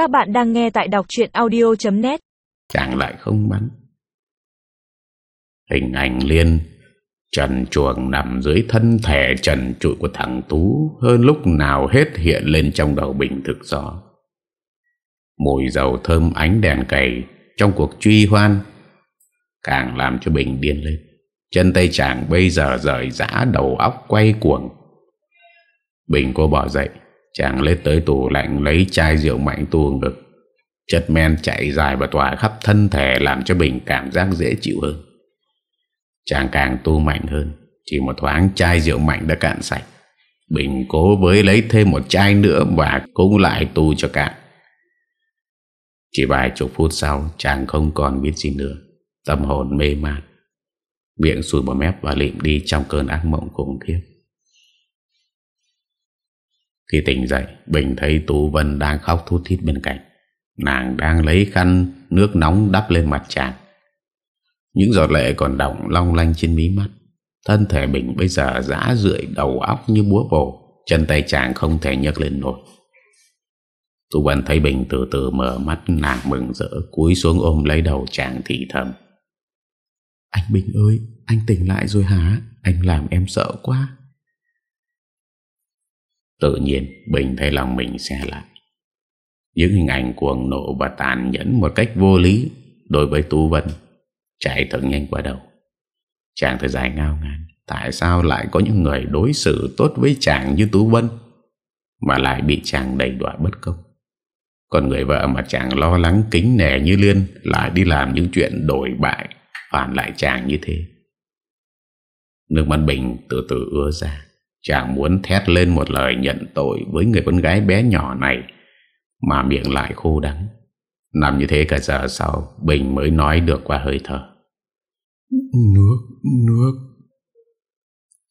Các bạn đang nghe tại đọc chuyện audio.net Chàng lại không bắn. Hình ảnh Liên, Trần chuồng nằm dưới thân thể trần trụi của thằng Tú, Hơn lúc nào hết hiện lên trong đầu Bình thực rõ. Mùi dầu thơm ánh đèn cầy Trong cuộc truy hoan Càng làm cho Bình điên lên. Chân tay chàng bây giờ rời rã, đầu óc quay cuồng. Bình cô bỏ dậy. Chàng lết tới tủ lạnh, lấy chai rượu mạnh tuồng ngực Chất men chạy dài và tỏa khắp thân thể, Làm cho Bình cảm giác dễ chịu hơn. Chàng càng tu mạnh hơn, Chỉ một thoáng chai rượu mạnh đã cạn sạch. Bình cố với lấy thêm một chai nữa Và cũng lại tu cho cạn. Chỉ vài chục phút sau, Chàng không còn biết gì nữa. Tâm hồn mê man. Miệng sùi vào mép và lịm đi Trong cơn ác mộng khủng khiếp. Khi tỉnh dậy, Bình thấy Tú Vân đang khóc thút thít bên cạnh. Nàng đang lấy khăn, Nước nóng đắp lên mặt chàng. Những giọt lệ còn đọng long lanh trên mí mắt. Thân thể Bình bây giờ giã rượi, đầu óc như búa bổ, Chân tay chàng không thể nhấc lên nổi. Tú Vân thấy Bình từ từ mở mắt, nàng mừng rỡ, cúi xuống ôm lấy đầu chàng thì thầm. Anh Bình ơi, Anh tỉnh lại rồi hả? Anh làm em sợ quá. Tự nhiên Bình thấy lòng mình xe lại. Những hình ảnh cuồng nộ và tàn nhẫn Một cách vô lý Đối với Tú Vân Chạy thật nhanh qua đầu. Chàng thời dài ngao ngán, Tại sao lại có những người đối xử tốt với chàng như Tú Vân Mà lại bị chàng đầy đọa bất công? Còn người vợ mà chàng lo lắng kính nẻ như Liên Lại đi làm những chuyện đổi bại, Phản lại chàng như thế. Nước mắt Bình từ từ ưa ra. Chàng muốn thét lên một lời nhận tội Với người con gái bé nhỏ này Mà miệng lại khô đắng. Nằm như thế cả giờ sau Bình mới nói được qua hơi thở. Nước, nước.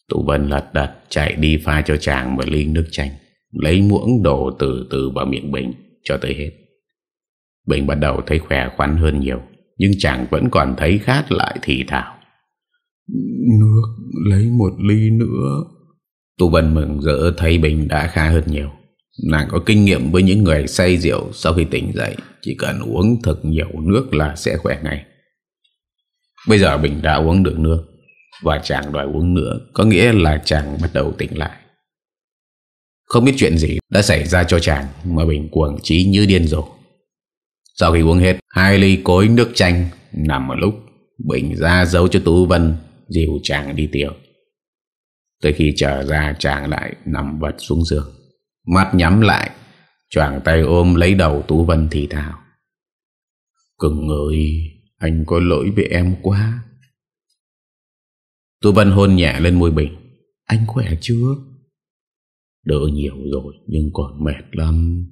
Tụ Vân lật đật chạy đi pha cho chàng một ly nước chanh Lấy muỗng đổ từ từ vào miệng Bình Cho tới hết. Bình bắt đầu thấy khỏe khoắn hơn nhiều Nhưng chàng vẫn còn thấy khát lại thì thảo Nước, lấy một ly nữa Tu Vân mừng rỡ thấy Bình đã khá hơn nhiều. Nàng có kinh nghiệm với những người say rượu Sau khi tỉnh dậy, Chỉ cần uống thật nhiều nước là sẽ khỏe ngay. Bây giờ Bình đã uống được nước, Và chàng đòi uống nữa, Có nghĩa là chàng bắt đầu tỉnh lại. Không biết chuyện gì đã xảy ra cho chàng Mà Bình cuồng trí như điên rồ. Sau khi uống hết, Hai ly cối nước chanh Nằm một lúc, Bình ra dấu cho Tú Vân, Dìu chàng đi tiểu Tới khi trở ra, chàng lại nằm vật xuống giường. Mắt nhắm lại, Choàng tay ôm lấy đầu Tú Vân thì thào. Cưng ơi, Anh có lỗi với em quá. Tú Vân hôn nhẹ lên môi Bình Anh khỏe chưa? Đỡ nhiều rồi, Nhưng còn mệt lắm.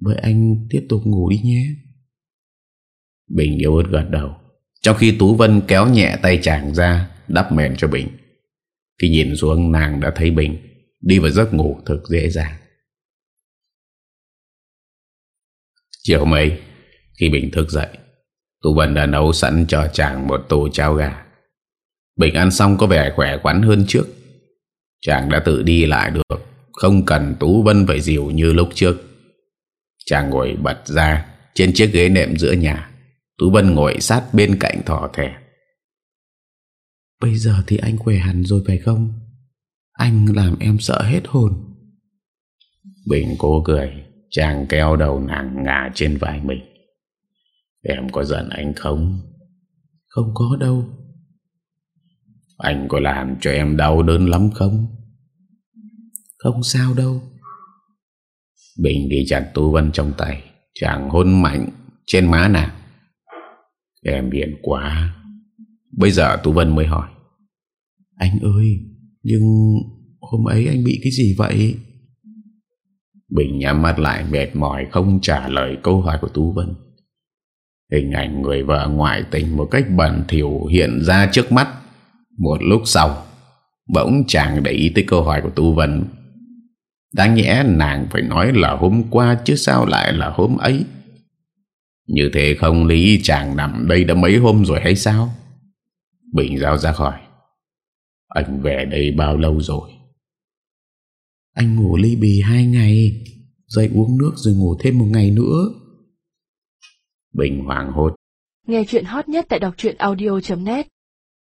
Vậy anh tiếp tục ngủ đi nhé. Bình yếu ớt gật đầu. Trong khi Tú Vân kéo nhẹ tay chàng ra, Đắp mền cho Bình. Khi nhìn xuống, nàng đã thấy Bình Đi vào giấc ngủ thật dễ dàng. Chiều mấy Khi Bình thức dậy, Tú Vân đã nấu sẵn cho chàng một tô cháo gà. Bình ăn xong có vẻ khỏe khoắn hơn trước. Chàng đã tự đi lại được, Không cần Tú Vân phải dịu như lúc trước. Chàng ngồi bật ra Trên chiếc ghế nệm giữa nhà. Tú Vân ngồi sát bên cạnh thỏ thẻ. Bây giờ thì anh khỏe hẳn rồi phải không? Anh làm em sợ hết hồn. Bình cố cười Chàng kéo đầu nàng ngả trên vai mình. Em có giận anh không? Không có đâu. Anh có làm cho em đau đớn lắm không? Không sao đâu. Bình đi chặt Tú Vân trong tay Chàng hôn mạnh trên má nàng. Em hiền quá. Bây giờ Tú Vân mới hỏi anh ơi, Nhưng hôm ấy anh bị cái gì vậy? Bình nhắm mắt lại, mệt mỏi Không trả lời câu hỏi của Tú Vân. Hình ảnh người vợ ngoại tình Một cách bẩn thỉu hiện ra trước mắt. Một lúc sau, Bỗng chàng để ý tới câu hỏi của Tú Vân. Đáng nhẽ nàng phải nói là hôm qua Chứ sao lại là hôm ấy? Như thế không lý chàng nằm đây đã mấy hôm rồi hay sao? Bình giao ra khỏi. Anh về đây bao lâu rồi? Anh ngủ ly bì hai ngày Dậy uống nước rồi ngủ thêm một ngày nữa. Bình hoàng hốt Nghe chuyện hot nhất tại đọc truyện audio.net